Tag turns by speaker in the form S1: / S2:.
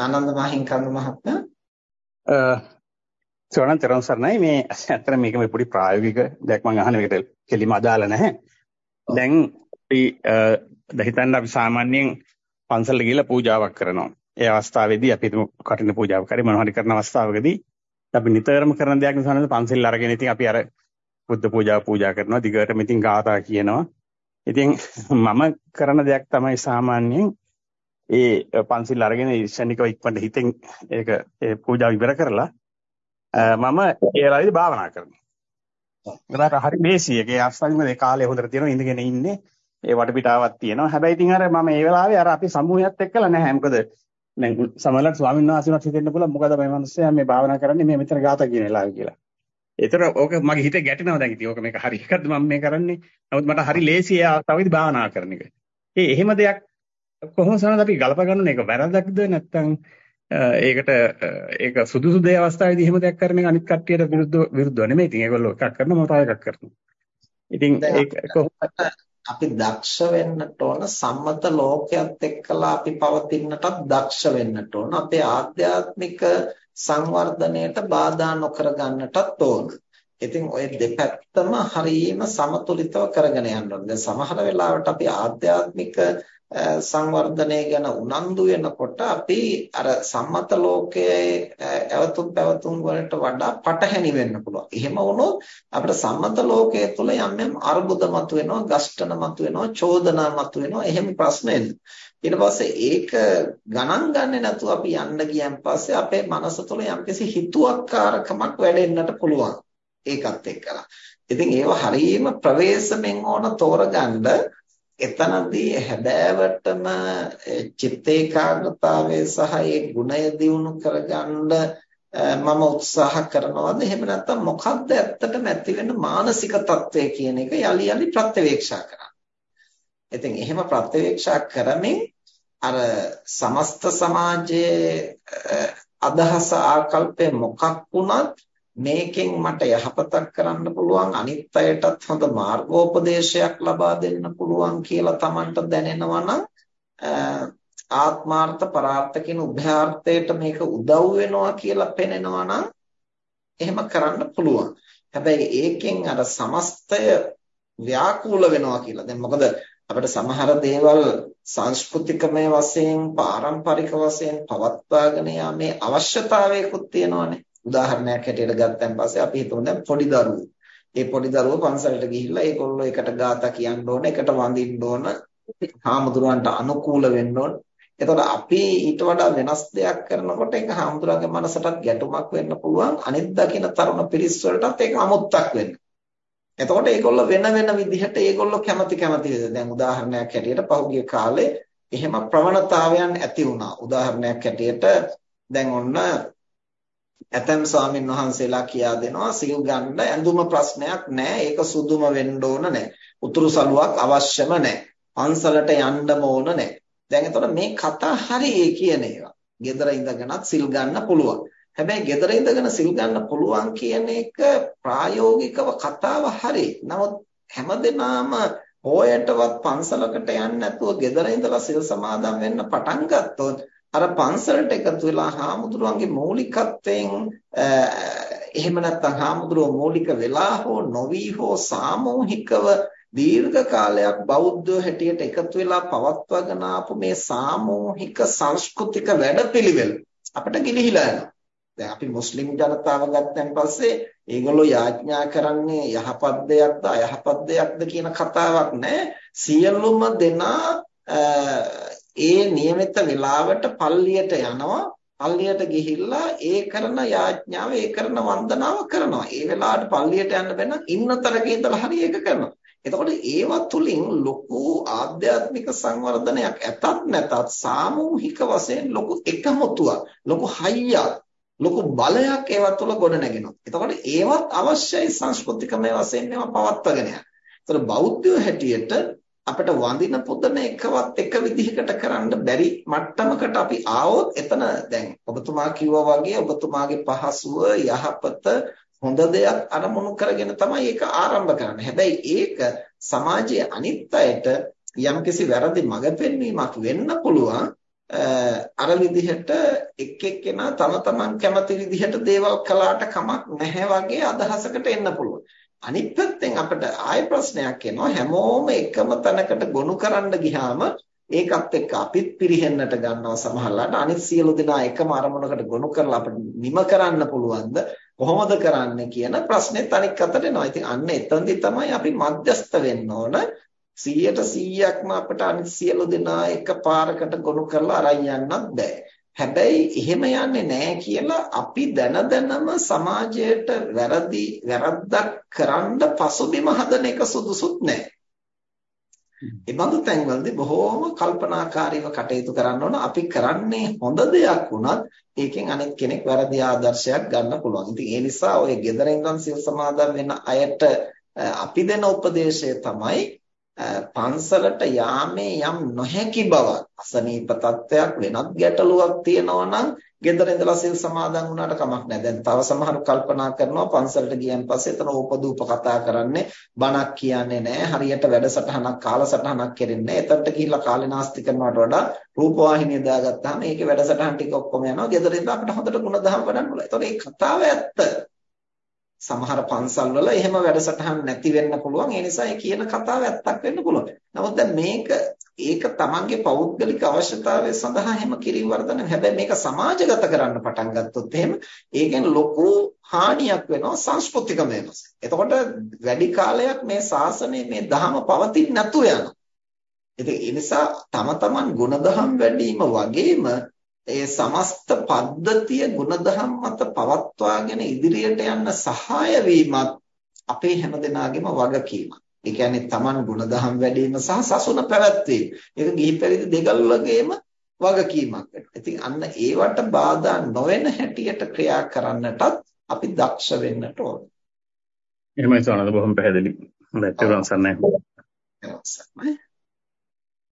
S1: ආනන්ද මහින්කන්ද මහත්මයා
S2: සෝනන් තරම් සර්ණයි මේ ඇත්තට මේක මේ පොඩි ප්‍රායෝගික දෙයක් මම අහන එකට කෙලිම අදාළ නැහැ. දැන් අපි දහිතන්න අපි සාමාන්‍යයෙන් පන්සලට ගිහිල්ලා පූජාවක් කරනවා. ඒ අවස්ථාවේදී අපි කටින පූජාවක් කරේ මොනවා හරි කරන අවස්ථාවකදී අපි නිතරම කරන දෙයක් නිසා පන්සල් අරගෙන ඉතින් අපි අර බුද්ධ පූජාව පූජා කරනවා දිගටම ඉතින් ගාථා කියනවා. ඉතින් මම කරන දෙයක් තමයි සාමාන්‍යයෙන් ඒ පන්සිල් අරගෙන ශනිකව ඉක්මනට හිතෙන් ඒක ඒ පූජාව ඉවර කරලා මම ඒ වෙලාවේදී භාවනා කරනවා. ඒකට හරි මේසි එකේ අස්සල්ම ඒ කාලේ හොඳට තියෙනවා ඉඳගෙන ඉන්නේ ඒ වටපිටාවක් තියෙනවා. හැබැයි ඉතින් අර මම ඒ වෙලාවේ අර අපි සමූහයත් එක්කලා නැහැ. මොකද දැන් සමහරවිට ස්වාමීන් වහන්සේවත් හිතෙන්න පුළුවන් මොකද මේ මිනිස්සයා මේ භාවනා කරන්නේ මේ මෙතන ගාත කියන වෙලාවේ කියලා. ඒතර ඕක මගේ හිතේ ගැටෙනවා දැන් ඉතින් ඕක මේක හරි එකක්ද මම මේ කරන්නේ. නමුත් මට හරි ලේසි ඒ අවස්ථාවේදී භාවනා කරන එක. ඒ එහෙම දෙයක් කොහොමද අපි ගලප ගන්න එක වැරදක්ද නැත්නම් ඒකට ඒක සුදුසු දේ අවස්ථාවේදී එහෙම දෙයක් කරන එක අනිත් කට්ටියට විරුද්ධ විරුද්ධව නෙමෙයි. ඉතින් ඒගොල්ලෝ එකක් කරනවා මම තව එකක් කරනවා. ඉතින් ඒක කොහොමද
S1: අපි දක්ෂ වෙන්නට ඕන සම්මත ලෝකයක් එක්කලා අපි පවතින්නටත් දක්ෂ වෙන්නට ඕන. අපේ ආධ්‍යාත්මික සංවර්ධනයට බාධා නොකර ගන්නටත් ඕන. ඉතින් ওই දෙපැත්තම හරියම සමතුලිතව කරගෙන යන්න ඕනේ. සමහර වෙලාවට අපි ආධ්‍යාත්මික සංවර්ධනය ගැන උනන්දු වෙනකොට අපි අර සම්මත ලෝකයේ ඇවතුම් පැවතුම් වලට වඩා පටහැනි වෙන්න පුළුවන්. එහෙම වුණොත් අපිට සම්මත ලෝකයේ තුල යම් යම් අර්බුද මතුවෙනවා, ගස්ඨන මතුවෙනවා, චෝදනා මතුවෙනවා. එහෙම ප්‍රශ්න ඊට පස්සේ ඒක ගණන් ගන්නේ නැතුව අපි යන්න ගියන් පස්සේ අපේ මනස තුළ යම්කිසි හිතුවක්කාරකමක් වැඩෙන්නට පුළුවන්. ඒකත් එක්කලා. ඉතින් ඒව හරීම ප්‍රවේශමෙන් ඕන තෝරගන්න එතනදී හැබෑවටම චිත්ත ඒකාග්‍රතාවය සහ ඒ ගුණය දියුණු කරගන්න මම උත්සාහ කරනවද එහෙම නැත්නම් මොකක්ද ඇත්තටම ඇති වෙන මානසික తත්වය කියන එක යලි යලි ප්‍රත්‍යවේක්ෂා කරන්න. ඉතින් එහෙම ප්‍රත්‍යවේක්ෂා කරමින් අර සමස්ත සමාජයේ අදහස ආකල්පය මොකක් වුණත් මේකෙන් මට යහපතක් කරන්න පුළුවන් අනිත් අයටත් හොඳ මාර්ගෝපදේශයක් ලබා දෙන්න පුළුවන් කියලා Tamanට දැනෙනවා නම් ආත්මාර්ථ පරාර්ථ කියන උභයාර්ථයට මේක උදව් වෙනවා කියලා පෙනෙනවා නම් එහෙම කරන්න පුළුවන්. හැබැයි ඒකෙන් අර සමස්තය ව්‍යාකූල වෙනවා කියලා. දැන් මොකද අපිට සමහර දේවල් සංස්කෘතිකමය වශයෙන් පාරම්පරික වශයෙන් පවත්වාගෙන යාමේ අවශ්‍යතාවයකුත් තියෙනවානේ. උදාහරණයක් හැටියට ගත්තන් පස්සේ අපි හිතමු දැන් පොඩි දරුවෝ. ඒ පොඩි දරුවෝ පන්සලට ගිහිල්ලා ඒගොල්ලෝ එකට ගාථා කියන්න ඕන, එකට වඳින්න ඕන, හාමුදුරුවන්ට අනුකූල වෙන්න ඕන. එතකොට අපි ඊට වඩා වෙනස් දෙයක් කරනකොට ඒක හාමුදුරුවන්ගේ මනසටත් ගැටුමක් වෙන්න පුළුවන්. අනිත් දකින තරුණ පිරිස් වලටත් ඒක අමුත්තක් වෙන්න. එතකොට ඒගොල්ලෝ වෙන වෙන විදිහට ඒගොල්ලෝ කැමති කැමති විදිහට දැන් උදාහරණයක් හැටියට පහුගිය කාලේ එහෙම ප්‍රවණතාවයන් ඇති වුණා. උදාහරණයක් හැටියට දැන් ඔන්න ඇතැම් ස්වාමින් වහන්සේලා කියා දෙනවා සිල් ගන්න ඇඳුම ප්‍රශ්නයක් නැහැ. ඒක සුදුම වෙන්න ඕන නැහැ. උතුරු සළුවක් අවශ්‍යම නැහැ. පන්සලට යන්නම ඕන නැහැ. දැන් එතකොට මේ කතා හරියේ කියන ඒවා. gedara ඉඳගෙනත් සිල් ගන්න පුළුවන්. හැබැයි gedara ඉඳගෙන සිල් ගන්න පුළුවන් කියන එක ප්‍රායෝගිකව කතාව හරි. නමුත් හැමදෙනාම හොයටවත් පන්සලකට යන්නේ නැතුව gedara ඉඳලා සිල් සමාදන් වෙන්න පටන් ගත්තොත් අර පන්සලට එකතු වෙලා හාමුදුරුවන්ගේ මৌলিකත්වයෙන් එහෙම නැත්නම් හාමුදුරුවෝ මৌলিක වෙලා හෝ නොවි හෝ සාමූහිකව දීර්ඝ කාලයක් බෞද්ධ හැටියට එකතු වෙලා පවත්වාගෙන ආපු මේ සාමූහික සංස්කෘතික වැඩපිළිවෙල අපිට ගිලිහිලා යනවා. දැන් අපි මුස්ලිම් ජනතාව ගත්තන් පස්සේ ඒගොල්ලෝ යාඥා කරන්නේ යහපත් දෙයක්ද අයහපත් දෙයක්ද කියන කතාවක් නෑ. සියලුම දෙනා ඒ નિયમિત වෙලාවට පල්ලියට යනවා පල්ලියට ගිහිල්ලා ඒ කරන යාඥාව ඒ කරන වන්දනාව කරනවා. ඒ වෙලාවට පල්ලියට යන්න බැන්න ඉන්නතරක ඉඳලා හරි ඒක කරනවා. එතකොට ඒවා තුලින් ලොකු ආධ්‍යාත්මික සංවර්ධනයක් ඇතත් නැතත් සාමූහික වශයෙන් ලොකු එකමුතුවක් ලොකු හයියක් ලොකු බලයක් ඒවා තුල ගොඩ නැගෙනවා. එතකොට ඒවත් අවශ්‍යයි සංස්කෘතිකමය වශයෙන් මේවා පවත්වාගෙන යන්න. ඒතර බෞද්ධයෝ හැටියට අපිට වඳින පුදන එකවත් එක විදිහකට කරන්න බැරි මට්ටමකට අපි ආවොත් එතන දැන් ඔබතුමා කිව්වා වගේ ඔබතුමාගේ පහසුව යහපත හොඳ දෙයක් අරමුණු කරගෙන තමයි ඒක ආරම්භ කරන්නේ. හැබැයි ඒක සමාජයේ අනිත් අයට යම්කිසි වැරදි මඟ පෙන්වීමක් වෙන්න පුළුවන්. අර විදිහට එක් එක්කෙනා තම තමන් කැමති විදිහට දේවල් කළාට කමක් නැහැ වගේ අදහසකට එන්න පුළුවන්. අනිත් පැත්තෙන් අපිට ආයෙ ප්‍රශ්නයක් එනවා හැමෝම එකම තැනකට ගොනු කරන්න ගියාම ඒකත් එක්ක අපිත් පිරිහෙන්නට ගන්නවා සමහරලාට අනිත් සියලු දෙනා එකම අරමුණකට ගොනු කරලා අපිට නිම කරන්න පුළුවන්ද කොහොමද කරන්නේ කියන ප්‍රශ්නෙත් අනික් අතට එනවා. ඉතින් අන්න එතනදී තමයි අපි මධ්‍යස්ත වෙන්න ඕන. 100ට 100ක්ම අපිට අනිත් සියලු දෙනා එකපාරකට ගොනු කරලා අරන් යන්නත් බෑ. හැබැයි එහෙම යන්නේ නැහැ කියලා අපි දැන දැනම සමාජයට වැරදි වැරද්දක් කරන්න පසුබිම හදන එක සුදුසුත් නැහැ. ඒ බඳු තැන්වලදී බොහෝම කල්පනාකාරීව කටයුතු කරන්න ඕන. අපි කරන්නේ හොඳ දෙයක් වුණත් ඒකෙන් අනෙක් කෙනෙක් වැරදි ආදර්ශයක් ගන්න පුළුවන්. ඉතින් ඒ නිසා ඔය ගෙදරින් ඉඳන් සිල් සමාදන් වෙන අයට අපි දෙන උපදේශය තමයි පන්සලට යාමේ යම් නොහැකි බවක් අසනීප තත්වයක් වෙනත් ගැටලුවක් තියෙනවා නම් ගෙදර ඉඳලා සිල් සමාදන් වුණාට කමක් නැහැ. දැන් තව සමහරු කල්පනා කරනවා පන්සලට ගියන් පස්සේ එතන ඕපදූප කතා කරන්නේ බණක් කියන්නේ නැහැ. හරියට වැඩසටහනක් කාලසටහනක් කරන්නේ නැහැ. එතනට ගිහිල්ලා කාලේ නාස්ති කරනවට වඩා රූපවාහිනිය දාගත්තාම ඒකේ වැඩසටහන් ටික ඔක්කොම යනවා. ගෙදර ඉඳලා අපිට හොඳට ಗುಣධම් වඩන්න පුළුවන්. ඒතකොට මේ කතාව ඇත්ත. සමහර පන්සල් වල එහෙම වැඩසටහන් නැති වෙන්න පුළුවන්. ඒ නිසා ඒ කියන කතාව ඇත්තක් වෙන්න පුළුවන්. නමුත් දැන් මේක ඒක තමන්ගේ පෞද්ගලික අවශ්‍යතාවය සඳහා හැම කිරීම වර්ධන හැබැයි මේක සමාජගත කරන්න පටන් ගත්තොත් එහෙම ඒකෙන් ලොකු හානියක් වෙනවා සංස්කෘතික වෙනස්. එතකොට වැඩි කාලයක් මේ ශාසනය මේ ධහම පවතින්නේ නැතු යනවා. ඉතින් ඒ නිසා තම තමන් ගුණධම් වැඩිම වගේම ඒ සමස්ත පද්ධතිය ගුණධම් මත පවත්වාගෙන ඉදිරියට යන්න සහාය වීමත් අපේ හැමදෙනාගේම වගකීමක්. ඒ කියන්නේ Taman ගුණධම් වැඩිම සහ සසුන පැවැත්වීම. ඒක ගිහි පැවිදි දෙගල්ලගේම වගකීමක් වෙනවා. ඉතින් අන්න ඒවට බාධා නොවන හැටියට ක්‍රියා කරන්නටත් අපි දක්ෂ වෙන්නට ඕන.
S2: එහෙමයි සෝනද බොහොම පැහැදිලි. ඊට පස්සේ නැහැ.